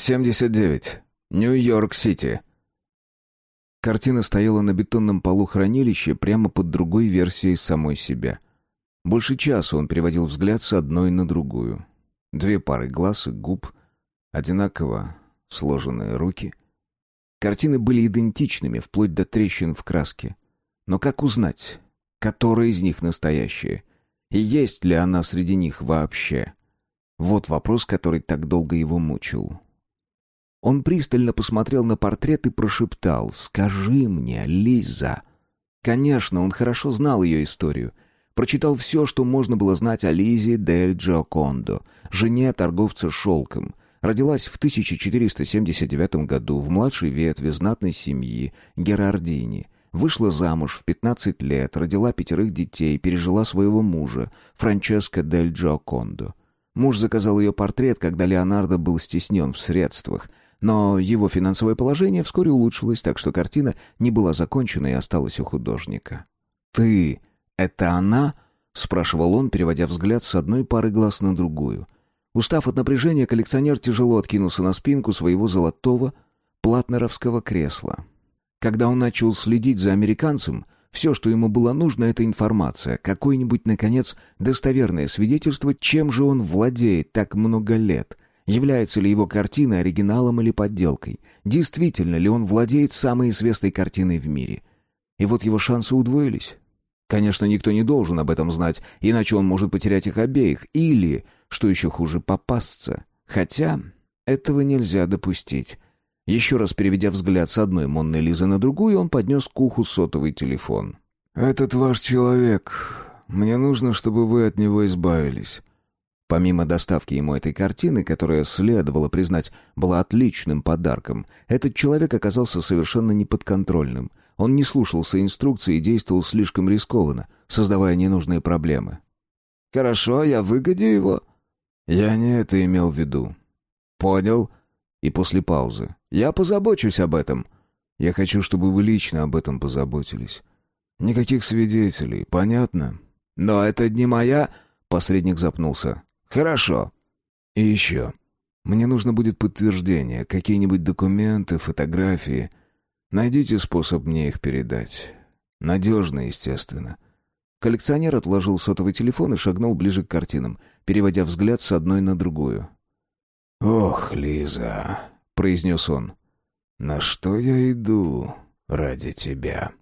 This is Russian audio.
79. Нью-Йорк-Сити. Картина стояла на бетонном полу хранилища прямо под другой версией самой себя. Больше часа он переводил взгляд с одной на другую. Две пары глаз и губ, одинаково сложенные руки. Картины были идентичными, вплоть до трещин в краске. Но как узнать, которая из них настоящая? И есть ли она среди них вообще? Вот вопрос, который так долго его мучил. Он пристально посмотрел на портрет и прошептал «Скажи мне, Лиза». Конечно, он хорошо знал ее историю. Прочитал все, что можно было знать о Лизе Дель Джокондо, жене торговца шелком. Родилась в 1479 году в младшей ветви знатной семьи Герардини. Вышла замуж в 15 лет, родила пятерых детей, пережила своего мужа, Франческо Дель Джокондо. Муж заказал ее портрет, когда Леонардо был стеснен в средствах – но его финансовое положение вскоре улучшилось, так что картина не была закончена и осталась у художника. «Ты — это она?» — спрашивал он, переводя взгляд с одной пары глаз на другую. Устав от напряжения, коллекционер тяжело откинулся на спинку своего золотого платнеровского кресла. Когда он начал следить за американцем, все, что ему было нужно, это информация, какое-нибудь, наконец, достоверное свидетельство, чем же он владеет так много лет — Является ли его картина оригиналом или подделкой? Действительно ли он владеет самой известной картиной в мире? И вот его шансы удвоились. Конечно, никто не должен об этом знать, иначе он может потерять их обеих. Или, что еще хуже, попасться. Хотя этого нельзя допустить. Еще раз переведя взгляд с одной Монны Лизы на другую, он поднес к уху сотовый телефон. «Этот ваш человек. Мне нужно, чтобы вы от него избавились. Помимо доставки ему этой картины, которая, следовало признать, была отличным подарком, этот человек оказался совершенно неподконтрольным. Он не слушался инструкций и действовал слишком рискованно, создавая ненужные проблемы. «Хорошо, я выгодю его». «Я не это имел в виду». «Понял». И после паузы. «Я позабочусь об этом». «Я хочу, чтобы вы лично об этом позаботились. Никаких свидетелей, понятно?» «Но это не моя...» Посредник запнулся. «Хорошо. И еще. Мне нужно будет подтверждение, какие-нибудь документы, фотографии. Найдите способ мне их передать. Надежно, естественно». Коллекционер отложил сотовый телефон и шагнул ближе к картинам, переводя взгляд с одной на другую. «Ох, Лиза», — произнес он, — «на что я иду ради тебя?»